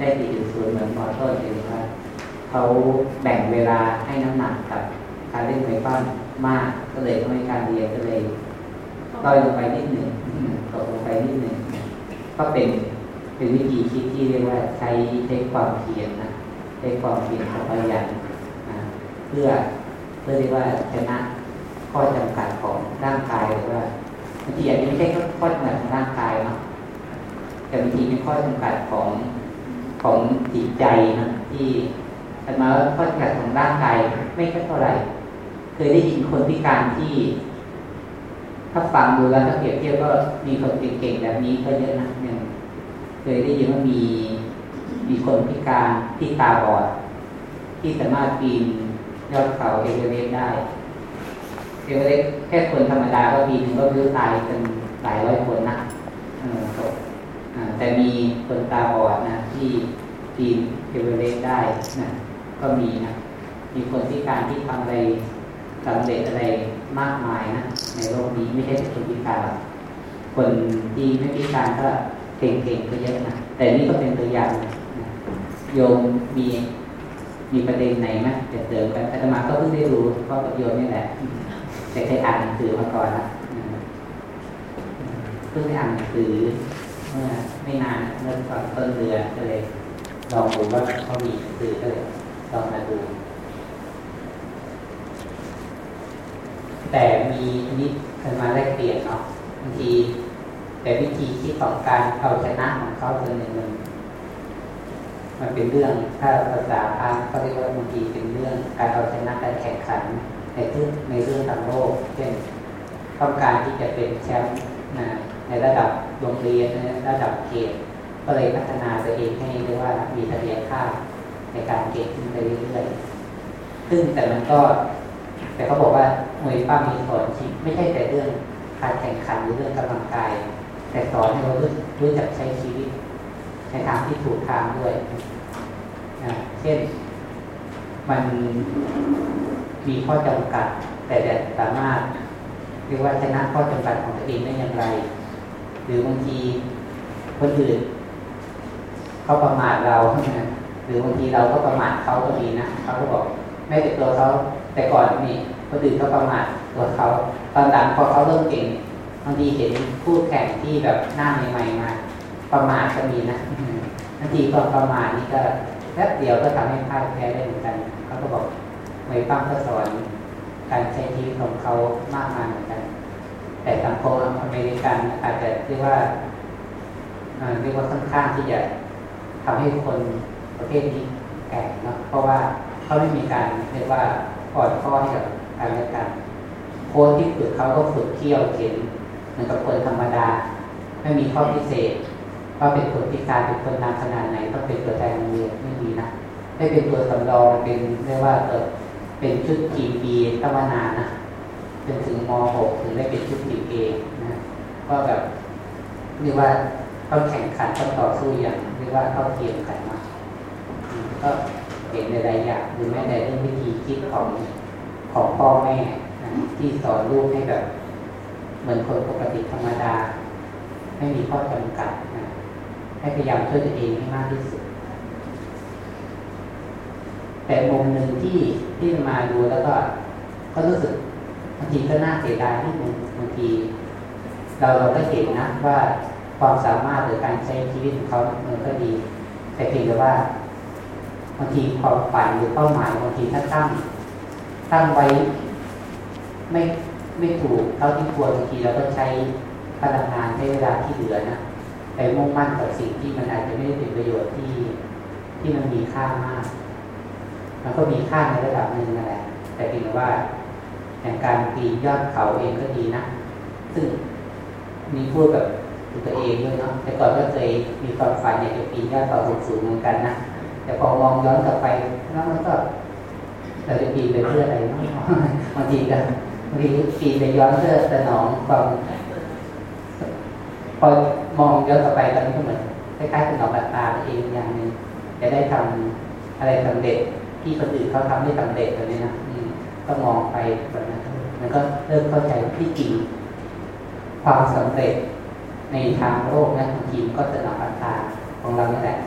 ได้ดีถึงศูนย์เหมือนมอต้นเลยว่าเขาแบ่งเวลาให้น้ำหนักกับการเล่นไฟฟ้ามากก็เลยทำให้การเรียนก็เลยต้อยลงไปนิดหนึ่งตกลงไปนิดหนึ่งก็เป็นเป็นวิธีคิดที่เรียกว่าใช้ใช้ความเพียรนะใช้ความเพียรความพยายามเพื่อเพื่อเรียกว่าชนะข้อจำกัดของร่างกายหรือว่าบางทีอาจจะไม่ใช่ข้อจำกัดของร่างกายเนาะแต่บางทีเป็นข้อจำกัดของ ของจิตใจนะที่อันมาข้อจำกัดของร่างกายไม่ค่อยเท่าไหร่ เคยได้ยินคนพิการที่ ถ้าฟังดูแล้วถ้าเปรียบเทียบก็มีคนเก่งๆแบบนี้ก็เยอะนะหนึ่งเคยได้ยินว่ามีมีคนพิการที่ตาบอด ที่สามารถปีนยอดเขาเอเวอเรสต์ได้เอเวอเรสต์แค่คนธรรมดาก็ปีนก็คือตายเป็นหลายร้อยคนนะแต่มีคนตาบอดนะ ที่ปีนเอเวอเรสต์ได้นะก็มีนะ มีคนพิการที่ทำอะไรสำเร็จอะไรมากมายนะ ในโลกนี้ไม่ใช่แต่คนพิการคนที่ไม่พิการก็เก่งๆก็เยอะนะแต่นี่ก็เป็นตัวอย่างนะโยมมีมีประเด็นไหนไหมจะเสริมกันอาตมาก็เพิ่งได้รู้เพราะโยมนี่แหละแต่เคยอ่านหนังสือมาก่อนนะเพิ่งได้อ่านหนังสือเมื่อ ไม่นานเมื่อตอนต้นเดือนก็เลยลองดูว่าเขามีสือก็เลยลองมาดู แต่มีนนี้เคยมาแลกเปลี่ยนเนาะบางทีแต่วิธีคิดของการเอาชนะของเขาส่วนหนึ่งมันมันเป็นเรื่องถ้าภาษาพาเขาเรียกว่าบางทีเป็นเรื่องการเอาชนะการแข่งขันในเรื่องในเรื่องทางโลก เช่นต้องการที่จะเป็นแชมป์ ในระดับโรงเรียนในระดับเขตก็เลยพัฒนาตัวเองให้เรียกว่ามีทะเบียนค่าในการเก่งขึ้นไปเรื่อยๆซึ่งแต่มันก็ แต่เขาบอกว่ามวยป้ามีสอนไม่ใช่แต่เรื่องการแข่งขันหรือเรื่องกำลังกาย แต่สอนให้เรารู้รู้จักใช้ชีวิตในทางที่ถูกทางด้วยเช่น มันมีข้อจำกัด แต่จะสามารถเรียกว่าชนะข้อจำกัดของตัวเองได้อย่างไร หรือบางทีคนอื่นเขาประมาทเราหรือบางทีเราก็ประมาทเขาก็มีนะเขาก็บอกไม่แต่ตัวเขาแต่ก่อนนี่คนอื่นก็ประมาทตัวเขาตอนหลังพอเขาเริ่มเก่งบางทีเห็นผู้แข่งที่แบบหน้าใหม่ๆมาประมาทก็มีนะบางทีก็ประมาทนี่ก็แค่เดียวก็ทำให้พ่ายแพ้ได้เหมือนกันเขาก็บอกไม่ปั้มก็สอนการใช้ชีวิตของเขามากมายเหมือนกัน แต่สังคมอเมริกันอาจจะเรียกว่าเรียกว่าค่อนข้างที่จะทำให้คนประเภทนี้แก่เนาะเพราะว่าเขาไม่มีการเรียกว่าอ่อนข้อให้กับการและกันโค้ชที่ฝึกเขาก็ฝึกเที่ยวเข็นเหมือนกับคนธรรมดา ไม่มีข้อพิเศษว่าเป็นคนพิการเป็นคนนำขนาดไหนต้องเป็นตัวแทนโรงเรียนไม่มีนะได้เป็นตัวสำรองเป็นเรียกว่าเออเป็นชุดทีมบีตั้งมานานนะ จนถึงม .6 ถึงได้เป็นชุดทีมเองนะก็แบบเรียกว่าต้องแข่งขันต้องต่อสู้อย่างเรียกว่าเท่าเทียมกันมาก็เห็นในหลายอย่างหรือแม้แต่เรื่องวิธีคิดของของพ่อแม่ที่สอนลูกให้แบบ เหมือนคนปกติธรรมดา ไม่มีข้อจำกัดนะให้พยายามช่วยตัวเองให้มากที่สุด แต่มุมหนึ่งที่ที่มาดูแล้วก็ก็รู้สึก บางทีก็น่าเสียดายที่บางทีเราเราก็เห็นนะว่าความสามารถหรือการใช้ชีวิตของเขามันก็ดี แต่เพียงแต่ว่าบางทีความฝันหรือเป้าหมายบางทีถ้าตั้งตั้งไว้ ไม่ไม่ถูกเท่าที่ควรบางทีเราก็ใช้พลังงานใช้เวลาที่เหลือนะไปมุ่งมั่นกับสิ่งที่มันอาจจะไม่ได้เป็นประโยชน์ที่ที่มันมีค่ามาก มันก็มีค่าในระดับหนึ่งนั่นแหละแต่เพียงว่า อย่างการปีนยอดเขาเองก็ดีนะ ซึ่งมีพูดกับตัวเองด้วยเนาะแต่ก่อนก็เคยมีความฝันอยากจะปีนยอดเขาสูงๆเหมือนกันนะแต่พอมองย้อนกลับไปแล้วมันก็เราจะปีนไปเพื่ออะไรเนาะบางทีก็บางทีปีนไปย้อนเพื่อสนองความพอมองย้อนกลับไปตอนนี้ก็เหมือนคล้ายๆสนองอัตตาเองอย่างหนึ่งจะได้ทำอะไรสำเร็จที่คนอื่นเขาทำได้สำเร็จแบบนี้นะก็มองไปแบบ มันก็เริ่มเข้าใจที่จริง ความสำเร็จในทางโลกนะบางทีก็สนองอัตตาของเรานี่แหละ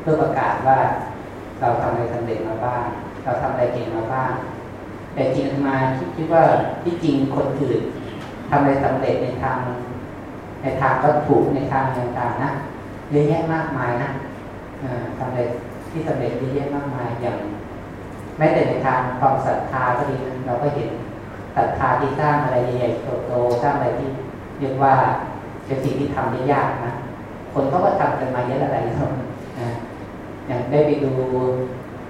เพื่อประกาศว่าเราทำอะไรสำเร็จมาบ้าง เราทำอะไรเก่งมาบ้าง แต่จริงมาคิดว่าที่จริงคนอื่นทำอะไรสำเร็จในทาง ในทางก็ถูกในทางต่างๆนะเยอะแยะมากมายนะทำอะไรที่สำเร็จเยอะแยะมากมายอย่างแม้แต่ในทางความศรัทธาก็ดีเราก็เห็น ศรัทธาที่สร้างอะไรใหญ่ๆโตๆสร้างอะไรที่เรียกว่าเป็นสิ่งที่ทำได้ยากนะคนเขาก็ทำกันมาเยอะอะไรนะอย่างได้ไปดู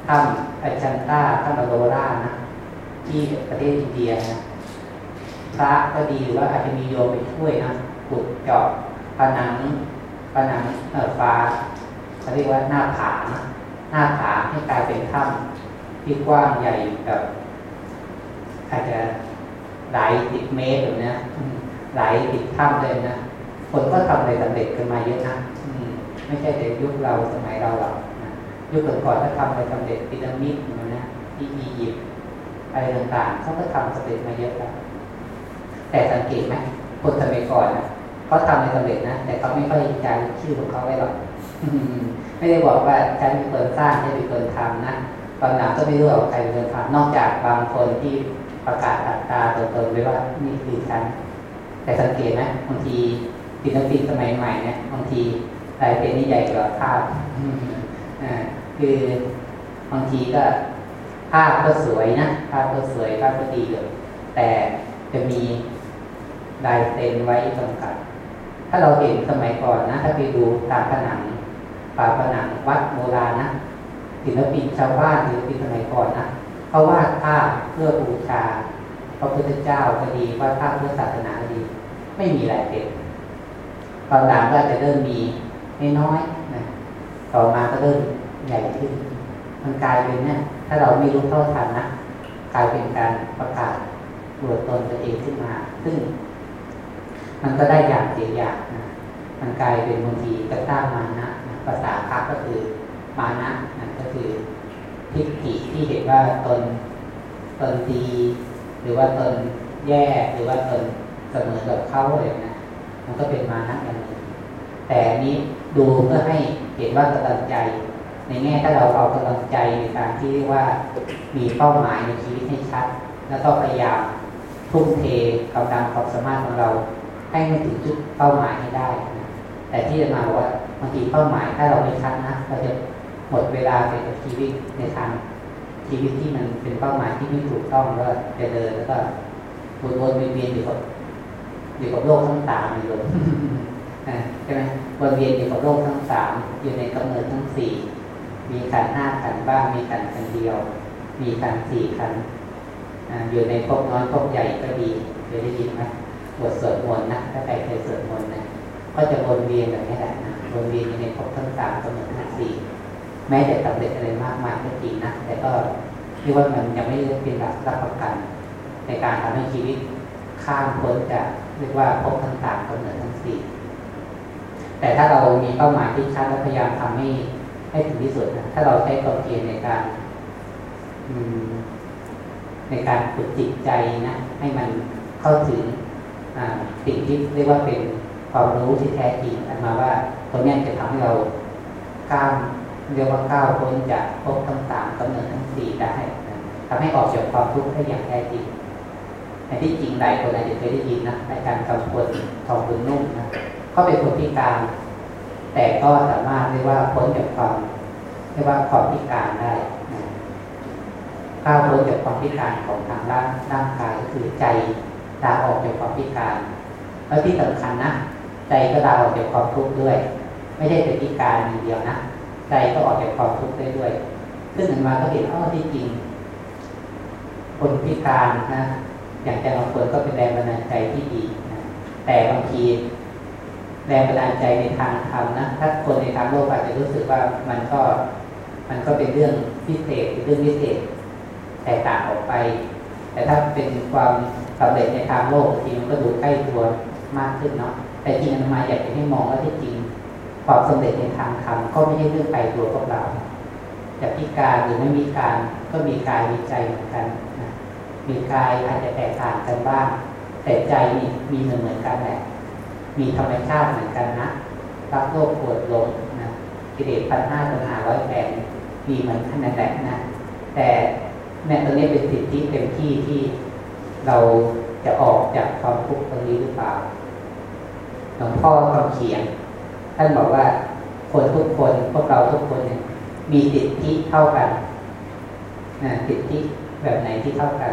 ถ้ำอจันต้าถ้ำอโรรานะที่ประเทศอินเดียนะพระก็ดีหรือว่าอาจจะมีโยมไปช่วยนะขุดเจาะผนังผนังเออฟ้าเขาเรียกว่าหน้าผาหน้าผาให้กลายเป็นถ้ำที่กว้างใหญ่แบบอาจจะ หลายสิบเมตรแบบนี้หลายสิบถ้ำเลยนะคนก็ทำอะไรสำเร็จกันมาเยอะนะไม่ใช่แต่ยุคเราสมัยเราหรอกยุคก่อนๆถ้าทำอะไรสำเร็จพีระมิดนะที่อียิปต์อะไรต่างๆเขาก็ทำสำเร็จมาเยอะแล้วแต่สังเกตไหมคนสมัยก่อนนะเขาทำในสำเร็จนะแต่เขาไม่ค่อยจารึกชื่อของเขาไว้หรอกไม่ได้บอกว่าฉันเป็นคนสร้างฉันเป็นคนทำนะตอนหลังก็ไม่รู้ว่าใครเป็นคนทำนอกจากบางคนที่ ประกาศตัดตาเตรงๆไว้ว่านี่คือฉันแต่สังเกตไหมบางทีศิลปินสมัยใหม่เนี่ยบางทีลายเป็นนี่ใหญ่กว่าภาพคือบางทีก็ภาพก็สวยนะภาพก็สวยภาพก็ดีเลยแต่จะมีลายเซ็นไว้กำกับถ้าเราเห็นสมัยก่อนนะ ถ้าไปดูตามผนังฝาผนังวัดโบราณนะศิลปินชาวบ้านศิลปินสมัยก่อนนะ เขาวาดภาพเพื่อบูชาพระพุทธเจ้าก็ดีวาดภาพเพื่อศาสนาดี ไม่มีลายเซ็นตอนหลังก็จะเริ่มมีน้อยๆนะต่อมาก็เริ่มใหญ่ขึ้น มันกลายเป็นเนี่ยถ้าเราไม่รู้เท่าทันนะกลายเป็นการประกาศตัวตนตัวเองขึ้นมา ซึ่ง มันก็ได้อย่างเสียอย่างนะมันกลายเป็นบางทีก็สร้างมานะภาษาพักก็คือมานะนะก็คือ ทิฏฐิที่เห็นว่าตนตนดี หรือว่าตนแย่หรือว่าตนเสมอกับเขาเลยนะมันก็เป็นมานะอย่างนี้แต่นี้ดูเพื่อให้เห็นว่ากำลังใจ ในแง่ถ้าเราเอากำลังใจในการที่ว่ามีเป้าหมายในชีวิตให้ชัด แล้วก็พยายามทุ่มเทกำลังความสามารถของเรา ให้มันถึงจุดเป้าหมายให้ได้นะแต่ที่จะมาว่าบางทีเป้าหมายถ้าเราไม่ชัดนะเราจะ หมดเวลาไปกับชีวิตในทางชีวิตที่มันเป็นเป้าหมายที่ไม่ถูกต้องแล้วจะเดินแล้วก็วนๆเวียนๆอยู่กับอยู่กับโลกทั้งสามอยู่ใช่ไหมวนเวียนอยู่กับโลกทั้งสามอยู่ในกำเนิดทั้งสี่มีขันห้าขันบ้างมีขันขันเดียว มีขันสี่ขันอยู่ในภพน้อยภพใหญ่ก็ดีเคยได้ยินไหมบทสวดมนต์นะถ้าใครเคยสวดมนต์นะก็จะวนเวียนแบบนี้แหละนะวนเวียนอยู่ในภพทั้งสามกำเนิดทั้งสี่ แม้จะสำเร็จอะไรมากมายก็จริงนะแต่ก็ที่ว่ามันยังไม่ได้เป็นหลักรับประกัน ในการทำให้ชีวิตข้ามพ้นจากเรียกว่าภพทั้งสามกำเนิดทั้งสี่แต่ถ้าเรามีเป้าหมายที่ชัดและพยายามทำให้ให้ถึงที่สุดนะถ้าเราใช้ความเพียรในการในการฝึกจิตใจนะให้มันเข้าถึงสิ่งที่เรียกว่าเป็นความรู้ที่แท้จริงอันมาว่าตรงนี้จะทำให้เราก้าว เรียกว่าก้าวพ้นจากภพทั้งสามกำเนิดทั้งสี่ได้ทำให้ออกจากความทุกข์ได้อย่างแท้จริงแต่ที่จริงหลายคนอาจจะเคยได้ยินนะในการกำพลทองคุณนุ่มนะก็เป็นคนพิการ แต่ก็สามารถเรียกว่าพ้นจากความเรียกว่าความพิการได้ก้าวพ้นจากความพิการของทางร่างร่างกายก็คือใจลาออกจากความพิการ แล้วที่สำคัญนะใจก็ลาออกจากความทุกข์ด้วย ไม่ใช่เป็นพิการอย่างเดียวนะ ใจก็ออกจากความทุกข์ได้ด้วย ซึ่งหนึ่งมาก็เห็นอ้อที่จริง คนพิการนะอย่างแต่บาคนก็เป็นแรงบันดาลใจที่ดีนะแต่บางทีแรงบันดาลใจในทางธรรมนะถ้าคนในทางโลกอาจจะรู้สึกว่ามันก็มันก็เป็นเรื่องพิเศษเป็นเรื่องพิเศษแตกต่างออกไป แต่ถ้าเป็นความสำเร็จในทางโลกจริงมันก็ดูใกล้ตัวมากขึ้นเนาะแต่จริงอนมาอยากจะให้มองว่าที่จริง ความสำเร็จในทางธรรมก็ไม่ใช่เรื่องไกลตัวพวกเราจะพิการหรือไม่มีการก็มีกายมีใจเหมือนกันนะมีกายอาจจะแตกต่างกันบ้าง แต่ใจนี่มีเหมือนเหมือนกันแหละมีธรรมชาติเหมือนกันนะรักโลภโกรธหลงนะกิเลสพันห้าตัณหาร้อยแปดมีเหมือนขนาดแหละนะแต่แม่ตรงนี้เป็นสิทธิเต็มที่ที่เราจะออกจากความทุกข์ตรงนี้หรือเปล่าหลวงพ่อคำเขียน ท่านบอกว่าคนทุกคนพวกเราทุกคนเนี่ย มีสิทธิเท่ากันนะสิทธิแบบไหนที่เท่ากัน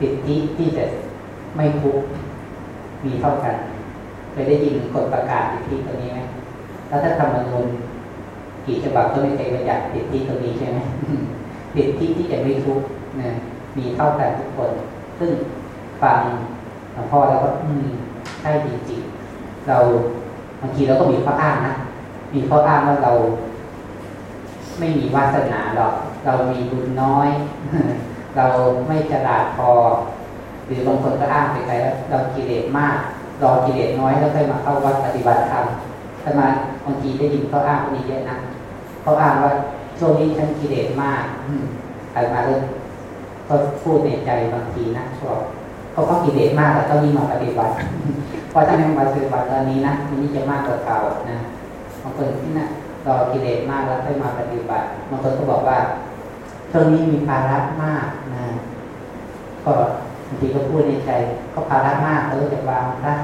สิทธิที่จะไม่ทุกมีเท่ากันเคยได้ยินกฎประกาศสิทธิตัวนี้ไหมแล้วถ้าธรรมนูญกี่ฉบับก็ไม่เคยประหยัดสิทธิตัวนี้ใช่ไหมสิทธิที่จะไม่ทุกนะมีเท่ากันทุกคน ซึ่งฟังหลวงพ่อแล้วก็ อืมใช่จริงๆเราางทีเราก็มีข้ออ้างนะมีข้ออ้างว่าเรา ไม่มีวาสนาหรอก เรามีบุญน้อย เราไม่ฉลาดพอ หรือบางคนก็อ้างไปไกลว่าเรากิเลสมากรอกิเลสน้อยแล้วค่อยมาเข้าวัดปฏิบัติธรรมแต่มาบางทีได้ยินขาอ้างคนนี้เยอะนะขาอ้างว่าช่วงนี้ฉันกิเลสมากแต่มาเริ่มก็พูดในใจบางทีนะชอบเขาก็กิเลสมากแต่ต้องมีมาปฏิบัติ พราะถ้าไม่มาปฏิบัติตอนนี้นะมันนี่จะมากกว่าเก่านะบางคนที่นะ่ะรอกิเลสมากแล้วค่อยมาปฏิบัติบางคนก็บอกว่าช่วงนี้มีภาระมากนะก็บางทีก็พูดในใจก็ภาระมากเราจะวางนะ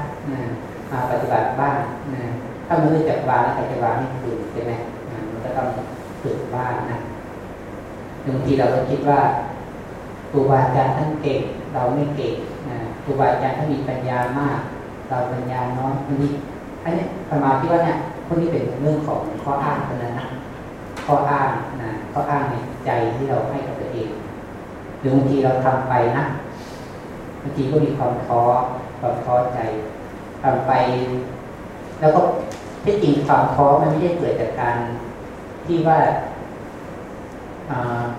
มาปฏิบัติบ้างนะถ้ามันรู้จักวางแล้วใครจะวางให้ถูกใช่ไหมมันก็ต้องฝึกบ้างนะบางทีเราก็คิดว่าครูบาอาจารย์ท่านเก่งเราไม่เก่งนะครูบาอาจารย์ท่านมีปัญญามาก เราปัญญาน้อยวันนี้อันนี้สมาธิว่าเนี่ยพวกนี้เป็นเรื่องของข้ออ้างเท่านั้นนะข้ออ้างนะข้ออ้างในใจที่เราให้กับตัวเองหรือบางทีเราทำไปนะบางทีก็มีความท้อความท้อใจทำไป แล้วก็ที่จริงความท้อมันไม่ได้เกิดจากการที่ว่า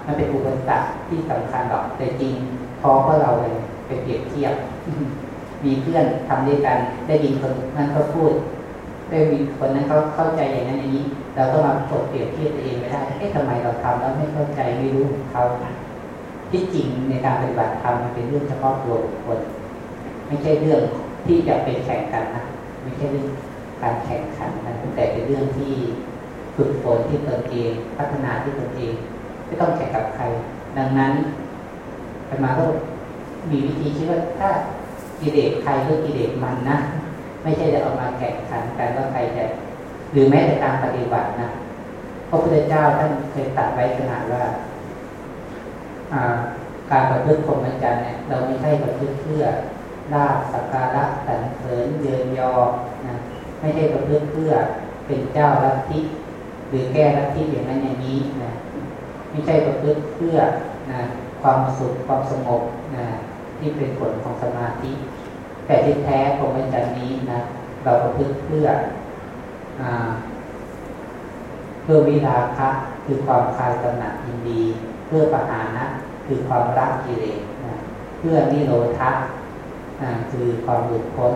มันเป็นอุปสรรคที่สำคัญหรอกแต่จริงท้อเพราะเราเลยไปเปรียบเทียบ มีเพื่อนทำด้วยกัน ได้ยินคนนั้นเขาพูด ได้มีคนนั้นเขาเข้าใจอย่างนั้นอย่างนี้ เราก็มากดเปรียบเทียบตัวเองไม่ได้เอ๊ะทำไมเราทำแล้วไม่เข้าใจไม่รู้เขาที่จริงในการปฏิบัติธรรมมันเป็นเรื่องเฉพาะตัวบุคคลไม่ใช่เรื่องที่จะเป็นแข่งกันนะไม่ใช่เรื่องการแข่งขันนะแต่เป็นเรื่องที่ฝึกฝนที่ตนเองพัฒนาที่ตนเองไม่ต้องแข่งกับใคร ดังนั้นธรรมาก็มีวิธีคิดว่าถ้า กิเลสใครหรือกิเลสมันนะไม่ใช่จะออกมาแข่งขันกันว่าใครจะหรือแม้แต่การปฏิบัตินะพระพุทธเจ้าท่านเคยตัดไว้ขนาดว่าการประพฤติพรหมจรรย์เนี่ยเราไม่ใช่ประพฤติเพื่อลาบสักการะสรรเสริญเยินยอนะไม่ใช่ประพฤติเพื่อเป็นเจ้าลัทธิหรือแก้ลัทธิอย่างนั้นอย่างนี้นะไม่ใช่ประพฤติเพื่อนะความสุขความสงบนะที่เป็นผลของสมาธิ แต่ที่แท้พรหมจรรย์นี้นะเราประพฤติเพื่ออเพื่อวิราคะคือความคลายกำหนัดยินดี เพื่อปหานะคือความรักกิเลสนะเพื่อนิโรธะคือความหลุดพ้น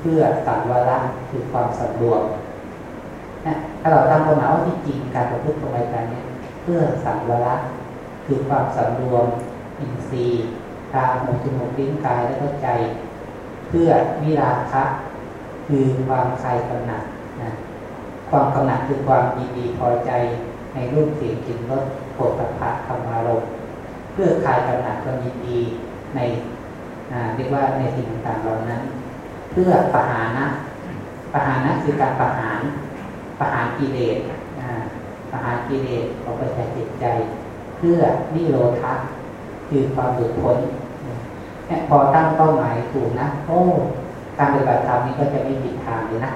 เพื่อสังวรคือความสำรวมนะถ้าเราตั้งความหมายว่าที่จริงการประพฤติของรายการนี้เพื่อสังวรคือความสำรวมอินทรีย์ทางหูจมูกลิ้นกายและก็ใจ เพื่อวิราคะคือความคลายกำหนัดนะความกำหนัดคือความดีดีพอใจในรูปเสียงกลิ่นรสโผฏฐัพพะธรรมารมเพื่อคลายกำหนัดความยินดีในเรียกว่าในสิ่งต่างๆเหล่านั้น เพื่อปหานะปหานะคือการประหารประหารกิเลสประหารกิเลสของประชาจิตใจ เพื่อนิโรธะคือความหลุดพ้น เนี่ยพอตั้งเป้าหมายถูกนะโอ้การปฏิบัติธรรมนี้ก็จะไม่ผิดทางเลยนะ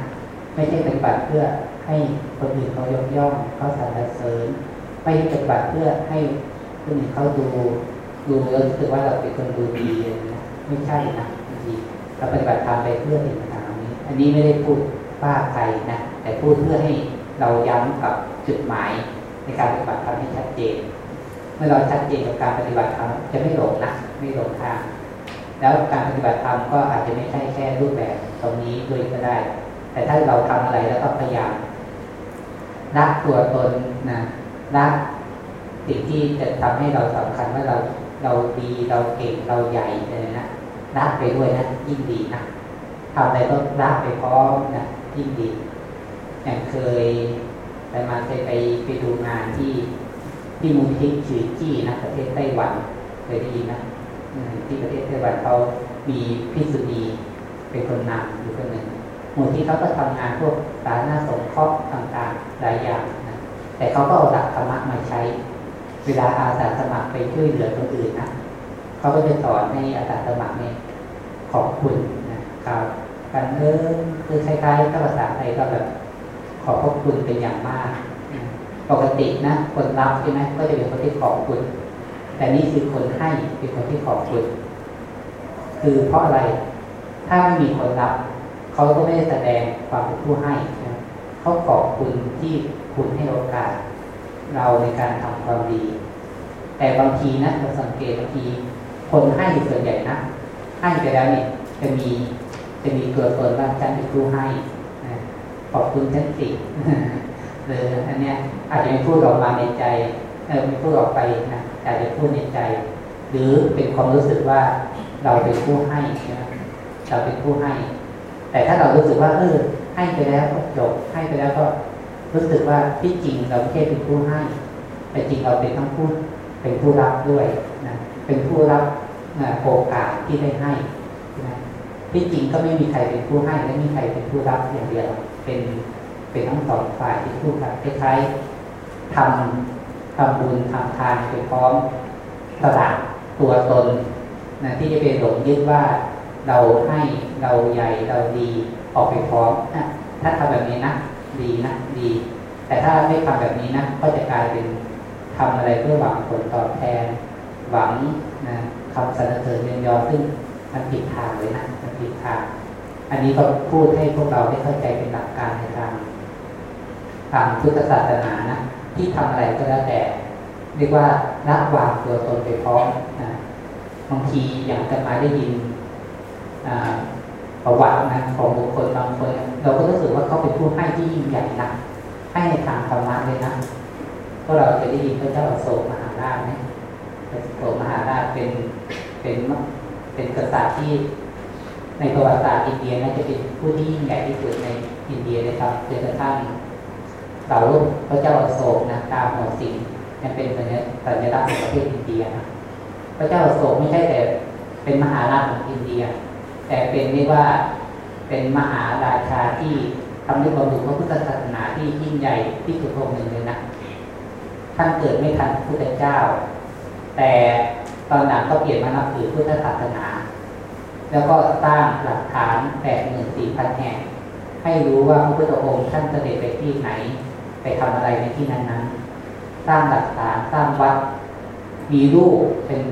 ไม่ใช่ปฏิบัติเพื่อให้คนอื่นเขายกย่องเขาสรรเสริญไม่ใช่ปฏิบัติเพื่อให้คนอื่นเขาดูดูแล้วรู้สึกว่าเราเป็นคนดูดีนะไม่ใช่นะบางทีเราปฏิบัติธรรมไปเพื่อสิ่งต่างนี้ อันนี้ไม่ได้พูดป้าใครนะแต่พูดเพื่อให้เราย้ำกับจุดหมายในการปฏิบัติธรรมให้ชัดเจน เมื่อเราชัดเจนกับการปฏิบัติธรรมจะไม่หลงนะไม่หลงทาง แล้วการปฏิบัติธรรมก็อาจจะไม่ใช่แค่รูปแบบตรงนี้ด้วยก็ได้ แต่ถ้าเราทำอะไรแล้วก็พยายามรักตัวตนนะรักสิ่งที่จะทำให้เราสำคัญว่าเราเราดีเราเก่งเราใหญ่เลยนะรักไปด้วยนะยิ่งดีนะทำอะไรต้องรักไปพร้อมนะยิ่งดีอย่างเคยแต่มาเคยไปไปดูงานที่ที่มูลทิชือจี้นะประเทศไต้หวันเคยได้ยินนะ ที่ประเทศไต้หวันเขามีพิสุดีเป็นคนนำอยู่คนหนึ่งมูลที่เขาก็ทำงานพวกสาธารณสงเคราะห์ต่างๆหลายอย่างนะแต่เขาก็เอาหลักธรรมะมาใช้ เวลาอาสาสมัครไปช่วยเหลือคนอื่นนะเขาก็จะสอนให้อาสาสมัครเนี่ยขอบคุณนะครับการเริ่มคือคล้ายๆถ้าภาษาไทยก็แบบขอบพระคุณเป็นอย่างมาก ปกตินะ คนรับใช่ไหมก็จะเป็นคนที่ขอบคุณ แต่นี่คือคนให้เป็นคนที่ขอบคุณ คือเพราะอะไร ถ้าไม่มีคนรับ เขาก็ไม่ได้แสดงความเป็นผู้ให้นะเขาขอบคุณที่คุณให้โอกาส เราในการทำความดี แต่บางทีนะเราสังเกตบางที คนให้ส่วนใหญ่นะให้ไปแล้วเนี่ย จะมีจะมีตัวตนว่าฉันเป็นผู้ให้ขอบคุณฉันสิหรืออันเนี้ยอาจจะไม่พูดออกมาในใจ เออไม่พูดออกไปนะ อาจจะพูดในใจ หรือเป็นความรู้สึกว่าเราเป็นผู้ให้นะเราเป็นผู้ให้ แต่ถ้าเรารู้สึกว่าเออให้ไปแล้วก็จบให้ไปแล้วก็รู้สึกว่าที่จริงเราไม่ใช่เป็นผู้ให้ แต่จริงเราเป็นทั้งผู้เป็นผู้รับด้วยนะเป็นผู้รับโอกาสที่ได้ให้นะที่จริงก็ไม่มีใครเป็นผู้ให้และไม่มีใครเป็นผู้รับอย่างเดียว เป็นเป็นทั้งสองฝ่ายที่พูดกันคล้ายๆทำ ทำบุญทำทานไปพร้อมสละตัวตนนะที่จะเป็นหลงยึดว่าเราให้เราใหญ่เราดีออกไปพร้อมนะถ้าทำแบบนี้นะดีนะดี แต่ถ้าไม่ทำแบบนี้นะก็จะกลายเป็นทำอะไรเพื่อหวังผลตอบแทน หวังนะคำสรรเสริญเยินยอซึ่งมันผิดทางเลยนะมันผิดทาง อันนี้ก็พูดให้พวกเราได้เข้าใจเป็นหลักการในทางทางพุทธศาสนานะ ที่ทำอะไรก็แล้วแต่เรียกว่าละวางตัวตนไปพร้อมนะบางทีอย่างกันมาได้ยินประวัตินะของบุคคลบางคน เราก็รู้สึกว่าเขาเป็นผู้ให้ที่ยิ่งใหญ่นะให้ในทางธรรมะเลยนะก็เราจะได้ยินพระเจ้าโศกมหาราชไหมโศกมหาราชเป็นเป็นเป็นกษัตริย์ที่ในประวัติศาสตร์อินเดียน่าจะเป็นผู้ที่ยิ่งใหญ่ที่สุดในอินเดียเลยครับจนกระทั่ง เสารูปพระเจ้าอโศกนะตามหัวสิงยังเป็นสัญสัญลักษณ์ของประเทศอินเดียนะพระเจ้าอโศกไม่ใช่แต่เป็นมหาราชของอินเดีย แต่เป็นเรียกว่าเป็นมหาราชาที่ทำให้บรรลุพระพุทธศาสนาที่ยิ่งใหญ่ที่สุดองค์หนึ่งเลยนะท่านเกิดไม่ทันพระพุทธเจ้า แต่ตอนหลังก็เปลี่ยนมานับถือพุทธศาสนา แล้วก็สร้างหลักฐานแปดหมื่นสี่พันแห่งให้รู้ว่าพระพุทธองค์ท่านเสด็จไปที่ไหน ไปทำอะไรในที่นั้นนั้นสร้างหลักฐานสร้างวัด มีรูปเป็น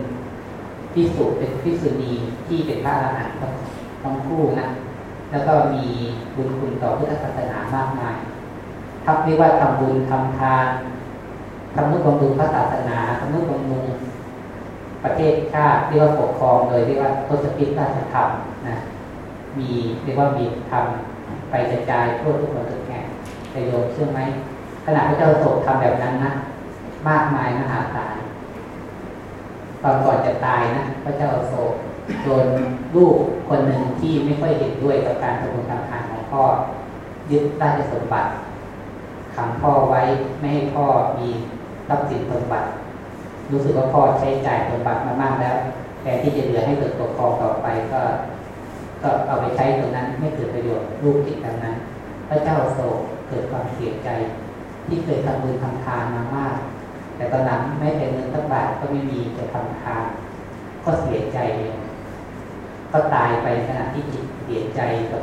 พิสุเป็นพิสุณีที่เป็นพระอรหันต์ทั้งคู่นะ แล้วก็มีบุญคุณต่อพุทธศาสนามากมายทับเรียกว่าทำบุญทำทานทำนุบำรุงพระศาสนาทำนุบำรุงประเทศชาติเรียกว่าปกครองโดยเรียกว่าทศพิธราชธรรมนะมีเรียกว่ามีทำไปกระจายทั่วทุกคนทุกแห่งประโยชน์เชื่อไหม ขณะพระเจ้าโศกทำแบบนั้นนะมากมายมหาศาลตอนก่อนจะตายนะพระเจ้าโศกโดนลูกคนหนึ่งที่ไม่ค่อยเห็นด้วยกับการทำบุญทำทานของพ่อยึดราชสมบัติขังพ่อไว้ไม่ให้พ่อมีทรัพย์สินสมบัติ รู้สึกว่าพ่อใช้จ่ายสมบัติมามากแล้วแทนที่จะเหลือให้เกิดปกครองต่อไปก็ ก็เอาไปใช้ตรงนั้นไม่เกิดประโยชน์ลูกติดดังนั้น พระเจ้าโศกเกิดความเสียใจ ที่เคยทำบุญทำทานมามาก แต่ตอนนั้นไม่เป็นเงินตั้งบาทก็ไม่มีจะทำทาน ก็เสียใจ ก็ตายไปขณะที่จิตเสียใจกับ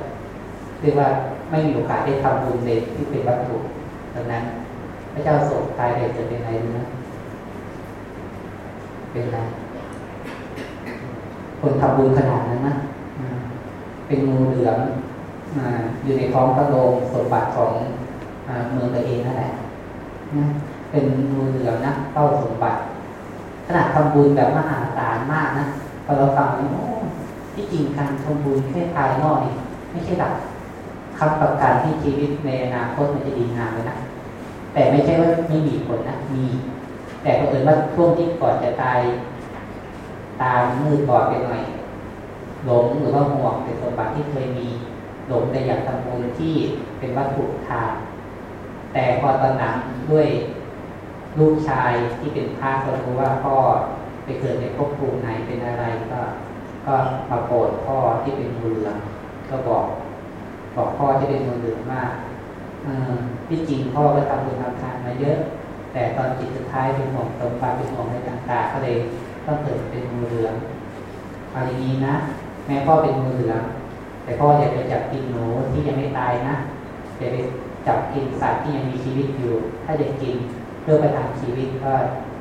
เรียกว่าไม่มีโอกาสได้ทำบุญในที่เป็นวัตถุดังนั้น พระเจ้าโศกตายไปจะเป็นอะไรนะเป็นไรคนทำบุญขนาดนั้นนะเป็นงูเหลือมอยู่ในท้องพระโรงสมบัติของ มืองตัวเองนั่นแหละเป็นงูเหลือมนะเต้าสมบัติขนาดทำบุญแบบมหาศาลมากนะพอเราฟังโอ้ที่จริงการทำบุญแค่ภายนอกนี่ไม่ใช่หลักคำประกันที่ชีวิตในอนาคตมันจะดีงามเลยนะแต่ไม่ใช่ว่าไม่มีผลนะมี แต่ก็เอิญว่าช่วงที่ก่อนจะตาย ตามมืดบอดไปหน่อยหลงหรือว่าห่วงเป็นสมบัติที่เคยมีหลงแต่อยากทำบุญที่เป็นวัตถุทาน แต่พอตอนหลังด้วยลูกชายที่เป็นพระก็รู้ว่าพ่อไปเกิดในภพภูมิไหนเป็นอะไรก็ ก็มาโปรดพ่อที่เป็นมือเหลืองก็บอก บอกพ่อที่เป็นมือเหลืองว่าที่จริงพ่อก็ทำบุญทำทานมาเยอะ แต่ตอนจิตสุดท้ายเป็นห่วงตรงปาเป็นห่วงในต่างๆก็เลยต้องเกิดเป็นมือเหลืองเอาอย่างนี้นะแม่พ่อเป็นมือเหลืองแต่พ่ออย่าไปจับกินหนูที่ยังไม่ตายนะอย่าไป จับกินสัตว์ที่ยังมีชีวิตอยู่ ถ้าจะกินเพื่อประทังชีวิตก็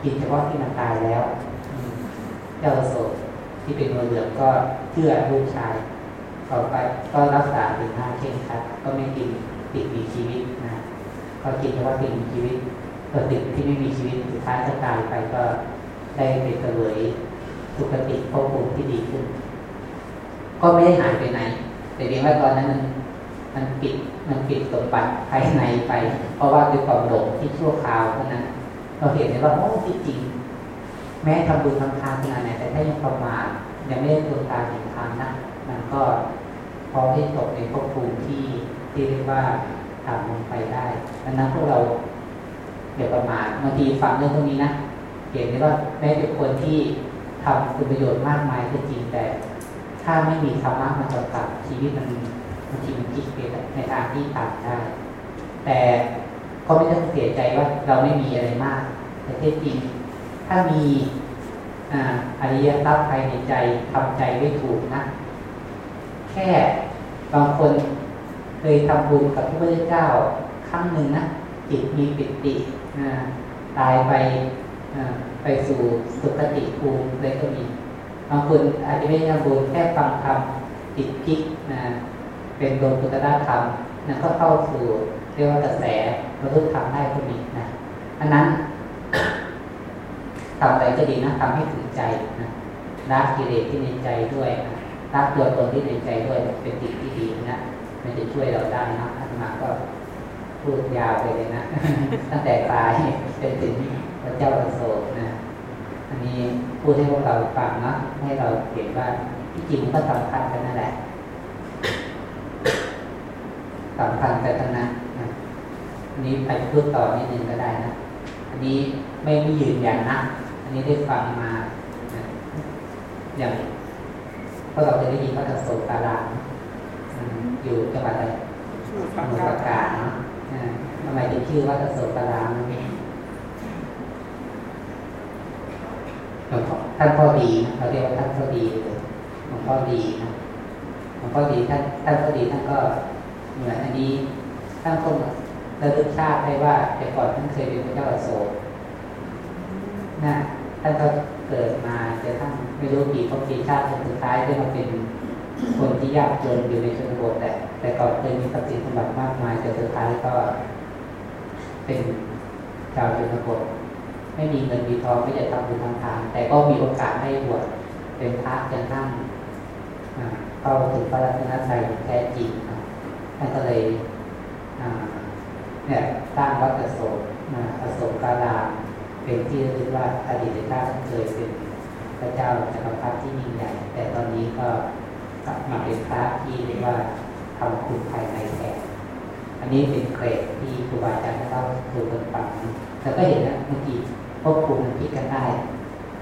กินเฉพาะที่มันตายแล้วเจ้าโสดที่เป็นมือเหลืองก็เชื่อลูกชายต่อไปก็รักษาถึงห้าเช่นครับก็ไม่กินติดมีชีวิตนะก็กินเฉพาะติดมีชีวิตตัวติดที่ไม่มีชีวิตสุดท้ายก็ตายไปก็ได้ไปเสวยสุขติภพภูมิที่ดีขึ้น ก็ไม่ได้หายไปไหน แต่เพียงว่าตอนนั้นมัน มันปิดมันปิดสมบัติภายในไป เพราะว่าด้วยความหลงที่ชั่วคราวเท่านั้น เราเห็นเลยว่าโอ้ที่จริง แม้ทำบุญทำทานขนาดไหนแต่ถ้ายังประมาทยังไม่ได้ดวงตาเห็นทางนะมันก็พร้อมที่ตกในภพภูมิที่ที่เรียกว่าต่ำลงไปได้ดังนั้นพวกเราอย่าประมาทบางทีฟังเรื่องพวกนี้นะเห็นได้ว่าแม้เป็นคนที่ทำคุณประโยชน์มากมายก็จริงแต่ ถ้าไม่มีธรรมะมากำกับชีวิตมัน บางทีมันคิดไปในทางที่ต่ำได้ แต่ก็ไม่ต้องเสียใจว่าเราไม่มีอะไรมากแต่ที่จริง ถ้ามีอริยทรัพย์ภายในใจทำใจไว้ถูกนะ แค่บางคนเคยทำบุญกับพระพุทธเจ้าครั้งหนึ่งนะจิตมีปิติตายไปไปสู่สุคติภูมิเลยก็มีบางคนอาจจะไม่ทำบุญแค่ฟังธรรมจิตพิกนะ เป็นดวงพุทธธรรมนะก็เข้าสู่เรียกว่ากระแสบรรลุธรรมได้ก็มีนะอันนั้นทำอะไรก็ดีนะทำให้ถึงใจนะละกิเลสที่ในใจด้วยนะละตัวตนที่ในใจด้วยเป็นสิ่งที่ดีนะมันจะช่วยเราได้นะอาตมาก็พูดยาวไปเลยนะ ตั้งแต่ตายเป็นถึงพระเจ้าประโสดนะ อันนี้พูดให้พวกเราฟังนะให้เราเห็นว่าที่จริงมันก็สำคัญกันนั่นแหละ สำคัญกันทั้งนั้นอันนี้ไปพูดต่อนิดนึงก็ได้นะ อันนี้ไม่ไม่ยืนยันนะ อันนี้ได้ฟังมาอย่างพวกเราจะได้ยินว่าจะโสตารามอยู่จังหวัดอะไรสมุทรปราการเนาะทำไมถึงชื่อว่าจะโสตารามนี่ท่านพ่อดีนะเราเรียกว่าท่านพ่อดีเลยหลวงพ่อดีนะหลวงพ่อดีท่านท่านพ่อดีท่านก็ เหมือนอันนี้ท่านคงระลึกชาติได้ว่าแต่ก่อนท่านเคยเป็นพระเจ้าอโศกนะท่านก็เกิดมาจะทั้งไม่รู้กี่พกี่ชาติจนสุดท้ายได้มาเป็นคนที่ยากจนอยู่ในชนบทแต่ แต่ก่อนเคยมีทรัพย์สินสมบัติมากมายแต่สุดท้ายก็ เป็นชาวชนบทไม่มีเงินมีทองไม่จะทำบุญทำทานแต่ก็มีโอกาสได้บวชเป็นพระจนทั้งเข้าถึงพระรัตนตรัยแท้จริงครับ ท่านก็เลยเนี่ยสร้างวัดอโศกอโศกการามเป็นที่เรียกว่าอดีตชาติเคยเป็นพระเจ้าจักรพรรดิที่ยิ่งใหญ่แต่ตอนนี้ก็กลับมาเป็นพระที่เรียกว่าทำคุณภายในแทนอันนี้เป็นเกรดที่ครูบาอาจารย์เล่าสู่คนฟังแต่ก็เห็นนะเมื่อกี้พวกคุมันพิกันได้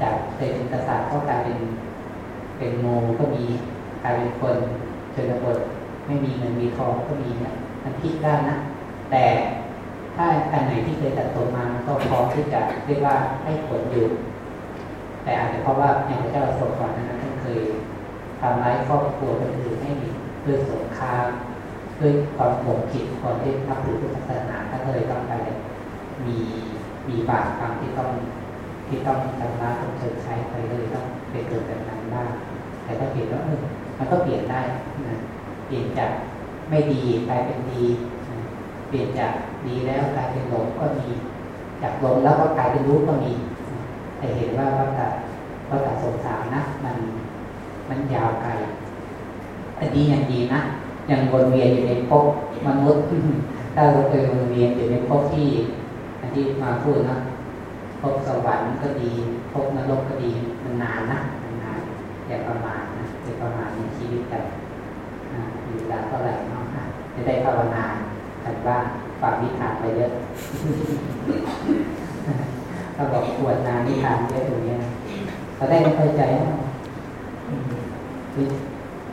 จากเคยเป็นกษัตริย์ก็กลายเป็นเป็นโมก็มีกลายเป็นคนชนบท ไม่มีเงินมีทองก็มีนะมันพิกได้นะแต่ถ้าอันไหนที่เคยตัดตนมาก็พร้อมที่จะเรียกว่าให้ผลอยู่ แต่อาจจะเพราะว่าอย่างพระเจ้าสมก่อนนั้นท่านเคยทำร้ายครอบครัวคนอื่นให้ด้วยสงครามด้วยความหลงผิดก่อนที่นับถือพุทธศาสนาท่านเลยต้องไปมีมีบาปกรรมที่ต้องที่ต้องชำระต้องชิญใช้ไปเลยต้องไปเกิดแบบนั้นบ้างแต่ถ้าเปลี่ยนแล้วเออมันก็เปลี่ยนได้นะ เปลี่ยนจากไม่ดีกลายเป็นดี เปลี่ยนจากดีแล้วกลายเป็นหลงก็มีจากหลงแล้วก็กลายเป็นรู้ก็มีแต่เห็นว่าวัฏวัฏสงสารนะมันมันยาวไกลอันนี้ยังดีนะยังวนเวียนอยู่ในภพมนุษย์ถ้าเราเคยวนเวียนอยู่ในภพที่อันที่มาพูดนะภพสวรรค์ก็ดีภพนรกก็ดีมันนานนะมันนานอย่าประมาทนะอย่าประมาทในชีวิตแต่ ยู่แล้วเท่าไหร่เนาะจะได้ภาวนากันบ้างฝากนิทานไปเยอะเราบอกปวดนานนิทานเยอะตรงนี้เราได้เข้าใจ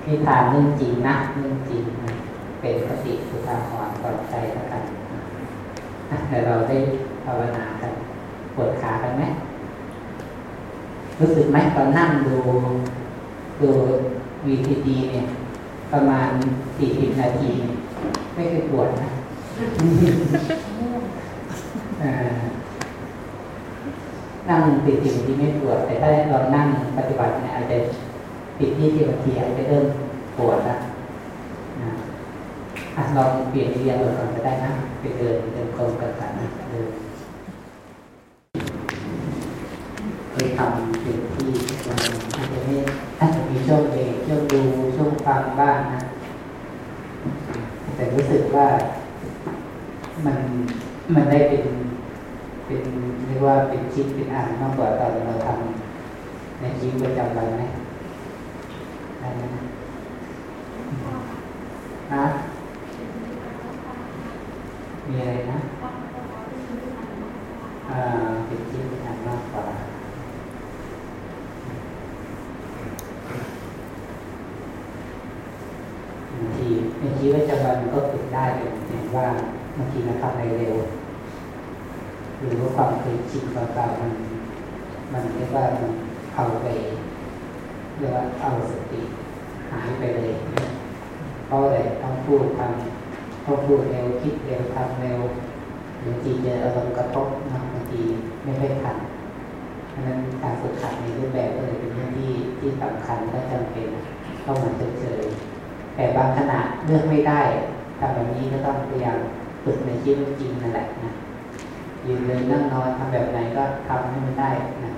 นิทานเรื่องจริงนะเรื่องจริงเป็นสติสุภาพรปลอดใจแล้วกันแต่เราได้ภาวนากันปวดขากันไหมรู้สึกไหมตอนนั่งดูดูวีทีดีเนี่ย ประมาณสี่สิบนาที ไม่เคยปวดนะนั่งติดสิบนาทีไม่ปวด แต่ถ้าเรานั่งปฏิบัติเนี่ยอาจจะติดที่สิบนาทีอาจจะเริ่มปวดแล้วนะลองเปลี่ยนเรียนก่อนก็ได้นะไปเดินเดินกลมกันกันนะเดินไปทำสิ่งที่มันอาจจะไม่อาจจะมี ช่วงเองช่วงดูช่วงฟังบ้างนะ แต่รู้สึกว่ามันมันได้เป็นเป็นเรียกว่าเป็นชิ้นเป็นอ่านมากกว่าตอนเราทำในชีวิตประจำวันไหมไหมนะ มีอะไรนะ อ่าเป็นมากกว่าบางทีใน ชีวิตประจำวันก็ฝึกได้เห็นว่าบางทีเราทำอะไรเร็ว หรือว่าความเคยชินเก่าๆมัน มันเรียกว่ามันเอาไปเรียกว่าเอาสติหายไปเลยเพราะอะไรต้องพูดทำต้องพูดเร็วคิดเร็วทำเร็วบางทีเจออารมณ์กระทบนะบางทีไม่ค่อยทันเพราะนั้นการฝึกขัดในรูปแบบก็เลยเป็นเรื่องที่ที่สำคัญและจำเป็นต้องมาเจอ แต่บางขณะเลือกไม่ได้ทำแบบนี้ก็ต้องพยายามฝึกในชีวิตจริงนั่นแหละนะยืนเดินนั่งนอนทำแบบไหนก็ทำให้มันได้นะ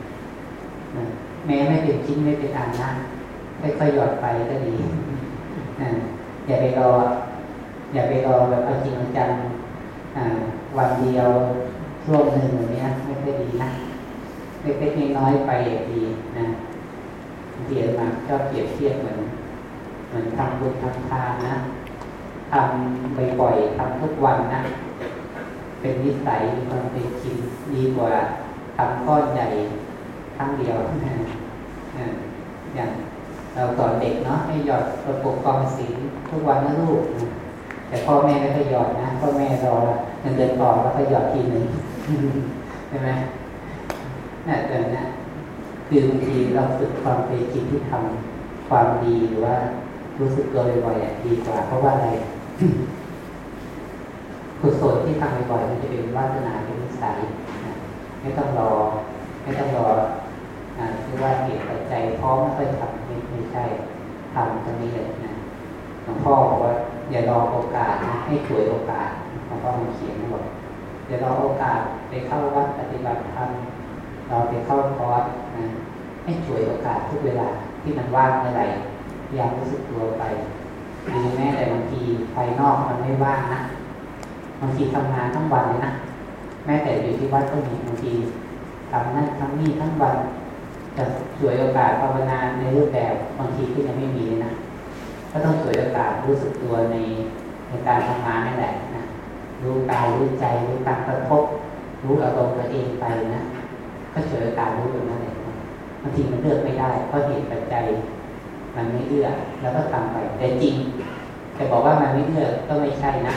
นะแม้ไม่เป็นชิ้นไม่เป็นอันนะค่อยหยอดไปก็ดีนะอย่าไปรอ อย่าไปรอแบบเอาจริงเอาจังวันเดียวช่วงหนึ่งอย่างนี้ไม่ค่อยดีนะเล็กๆน้อยๆไปดีนะเดียนมาชอบเปรียบเทียบเหมือน มือนทำบุญทำทานนะทำบ่อยๆทำทุกวันนะ เป็นนิสัยความเป็นชินดีกว่าทำก้อนใหญ่ครั้งเดียวอย่างเราสอนเด็กเนาะให้หยอดประปกกองศีทุกวันนะลูกแต่พ่อแม่ไม่ค่อยหยอดนะพ่อแม่รอเงินเดือนต่อแล้วก็หยอดทีหนึ่งใช่ไหมนั่นแต่นะคือบางทีเราฝึกความเป็นชินที่ทำความดีหรือว่า รู้สึกตัวบ่อยๆดีกว่า เพราะว่าอะไรกุศลที่ทำบ่อยๆมันจะเป็นวาสนาเป็นนิสัยไม่ต้องรอ ไม่ต้องรอคือว่าเหตุปัจจัยพร้อมไม่ค่อยทำไม่ไม่ใช่ทำตรงนี้เลยนะหลวงพ่อบอกว่าอย่ารอโอกาสนะให้ถวยโอกาสหลวงพ่อมันเขียนบอกอย่ารอโอกาสไปเข้าวัดปฏิบัติธรรมเราไปเข้าคอร์สนะให้ถวยโอกาสทุกเวลาที่มันว่างเมื่อไหร่ ยายามรู้สึกตัวไปหรือแม้แต่บางทีภายนอกมันไม่ว่างนะบางทีทำงานทั้งวันเลยนะแม้แต่อยู่ที่วัดก็มีบางทีทำนั่นทำนี่ทั้งวันจะสวยโอกาสภาวนาในรูปแบบบางทีก็ยังไม่มีเลยนะก็ต้องสวยโอกาสรู้สึกตัวในในการทำงานนั่นแหละนะรู้กายรู้ใจรู้การกระทบรู้อารมณ์ตัวเองไปนะก็สวยโอกาสรู้อย่นั้นแหละบางทีมันเลือกไม่ได้เพราะเหตุปัจจัย มันไม่เอื้อแล้วก็ทำไปแต่จริงจะบอกว่ามันไม่เอื้อก็ไม่ใช่นะ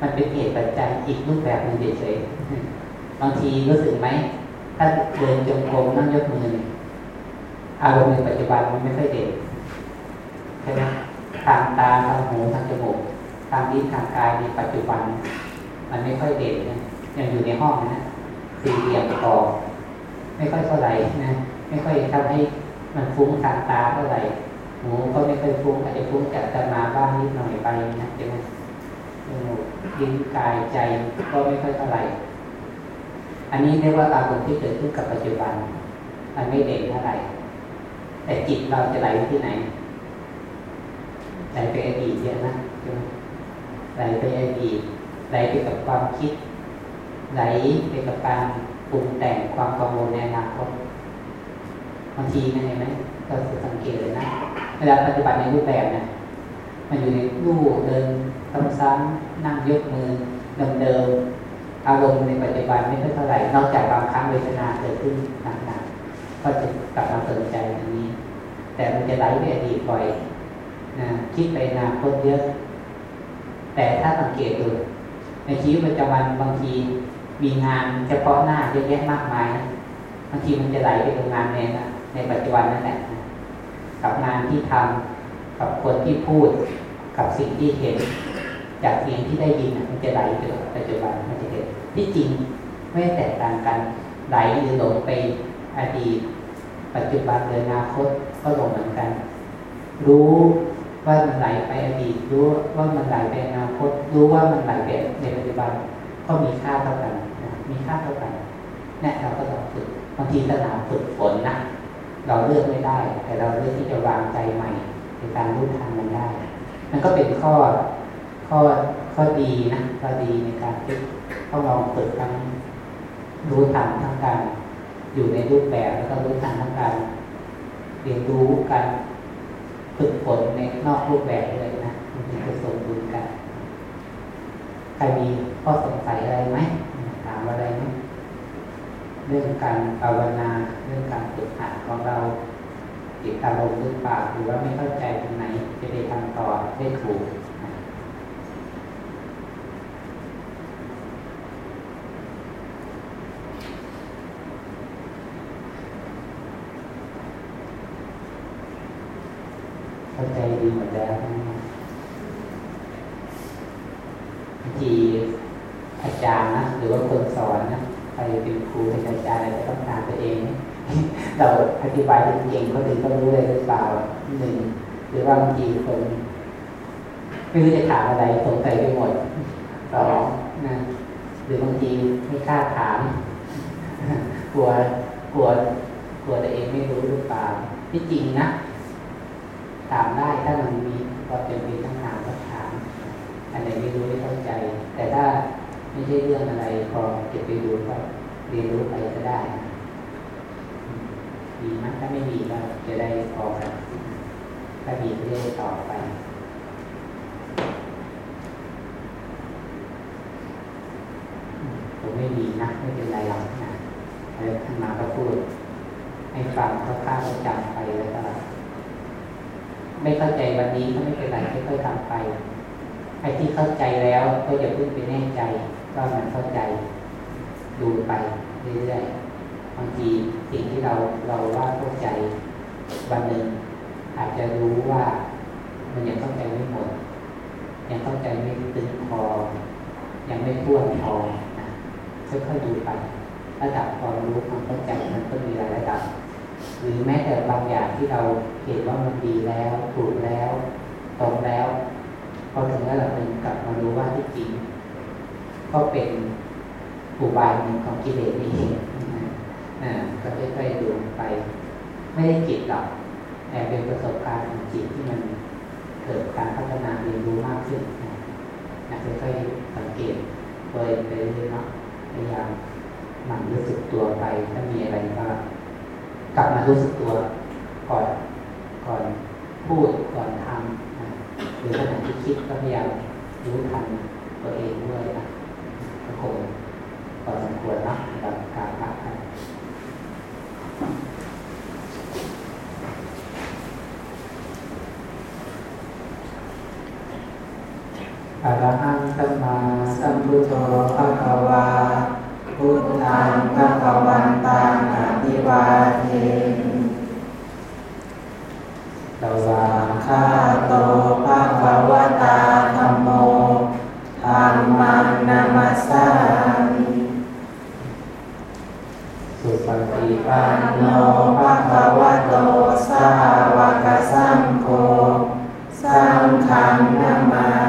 มันเป็นเหตุปัจจัยอีกรูปแบบหนึ่งเฉยๆบางทีรู้สึกไหมถ้าเดินจงกรมนั่งยกมืออารมณ์ในปัจจุบันมันไม่ค่อยเด่นใช่ไหมทางตาทางหูทางจมูกทางลิ้นทางกายในปัจจุบัน มันไม่ค่อยเด่นนะยังอยู่ในห้องนะสี่เหลี่ยมต่อไม่ค่อยเท่าไหร่นะไม่ค่อยทำให้ มันฟุ้งทางตาเท่าไหร่หูก็ไม่เคยฟุ้งอาจจะฟุ้งจากตมาบ้างนิดหน่อยไปนะใช่ไหมลิ้นกายใจก็ไม่ค่อยเท่าไหร่ อันนี้เรียกว่าอารมณ์ที่เกิดขึ้นกับปัจจุบัน มันไม่เด่นเท่าไหร่ แต่จิตเราจะไหลที่ไหนไหลไปอดีตเยอะนะใช่ไหมไหลไปอดีตไหลไปกับความคิดไหลไปกับการปรุงแต่งความกังวลในอนาคต บางทีนะเห็นไหมเราสังเกตเลยนะเวลาปฏิบัติในรูปแบบนะมันอยู่ในรูปเดินซ้ำๆนั่งยกมือเดิมๆอารมณ์ในปัจจุบันไม่เท่าไหร่นอกจากบางครั้งเวทนาเกิดขึ้นหนักๆก็จะกลับมาสนใจอันนี้ แต่มันจะไหลไปอดีตบ่อยนะคิดไปนาคตเยอะ แต่ถ้าสังเกตดูในชีวิตประจำวันบางทีมีงานเฉพาะหน้าเยอะแยะมากมายนะบางทีมันจะไหลไปตรงงานใน ในปัจจุบันนั่นแหละกับงานที่ทำกับคนที่พูดกับสิ่งที่เห็น จากเสียงที่ได้ยินมันจะไหลไปปัจจุบันมันจะเห็นที่จริงไม่แตกต่างกันไหลหรือหลงไปอดีตปัจจุบันหรืออนาคตก็หลงเหมือนกัน รู้ว่ามันไหลไปอดีตรู้ว่ามันไหลไปอนาคต รู้ว่ามันไหลไปในปัจจุบันก็มีค่าเท่ากันมีค่าเท่ากันนี่เราก็ต้องฝึกบางทีสนามฝึกฝนนะ เราเลือกไม่ได้ แต่เราเลือกที่จะวางใจใหม่ในการรู้ทันมันได้ มันก็เป็นข้อข้อข้อดีนะข้อดีในการที่ต้องลองฝึกทั้งรู้ทันทั้งการอยู่ในรูปแบบแล้วก็รู้ทันทั้งการเรียนรู้การฝึกฝนในนอกรูปแบบเลยนะมันจะสมดุลกันใครมีข้อสงสัยอะไรไหม เรื่องการภาวนาเรื่องการฝึกหัดของเราติดอารมณ์หรือเปล่าหรือว่าไม่เข้าใจตรงไหนจะไปทำต่อได้ถูกเข้าใจดีหมดแล้วบางทีอาจารย์นะหรือว่าคนสอนนะใครเป็นครูเป็นอาจารย์อะไรก็ต้องการตัวเอง เราอธิบายเก่งคนอื่นก็รู้เลยหรือเปล่าหนึ่งหรือว่าบางทีคนไม่รู้จะถามอะไรสงสัยไปหมดสองนะหรือบางทีไม่กล้าถามกลัวกลัวกลัวตัวเองไม่รู้หรือเปล่าที่จริงนะถามได้ถ้ามันมีพอเป็นมีทั้งถามก็ถามอันไหนไม่รู้ไม่เข้าใจ แต่ถ้าไม่ใช่เรื่องอะไรพอเก็บไปดูก็เรียนรู้ไปก็ได้นะ ถ้าไม่ดีก็จะได้พอกันถ้าดีก็ได้ต่อไปผมไม่ดีนะไม่เป็นไรหรอกนะอะไรท่านมาก็พูด ให้ฟังเขาข้าวจำไปแล้วก็ไม่เข้าใจวันนี้ก็ไม่เป็นไรค่อยๆทำไปไอ้ที่เข้าใจแล้วก็อย่าเพิ่งไปแน่ใจก็มันเข้าใจ ดูไปเรื่อยๆ บางทีสิ่งที่เราเราว่าเข้าใจวันหนึ่งอาจจะรู้ว่ามันยังเข้าใจไม่หมด ยังเข้าใจไม่ตึงพอ ยังไม่ท่วพอนะค่อยๆดูไประดับความรู้ความเข้าใจมันก็มีหลายระดับ หรือแม้แต่บางอย่างที่เราเห็นว่ามันดีแล้วถูกแล้วตรงแล้วพอถึงระดับหนึ่งกลับมารู้ว่าที่จริงก็เป็นอุบายหนึ่งของกิเลสนี่เอง นะก็ค่อยๆดูไป ไม่ได้จิตหรอกแต่เป็นประสบการณ์ของจิตที่มันเกิดการพัฒนาเรียนรู้มากขึ้นนะค่อยๆสังเกตโดยไปเรื่อยๆเนาะพยายามหมั่นรู้สึกตัวไป ถ้ามีอะไรก็กลับมารู้สึกตัวก่อนก่อนพูดก่อนทำนะหรือขณะที่คิดก็พยายามรู้ทันตัวเองด้วยนะก็คงพอสมควรนะกับการพักกัน อรหังสัมมาสัมพุทโธภะคะวาพุทธังภะคะวันตังอภิวาเทตวาคาโตภะคะวตาธรรมโมธรรมังนามัสสา ปฏิปันโนภะคะวะโต สาวกสัมโฆ สังฆันามา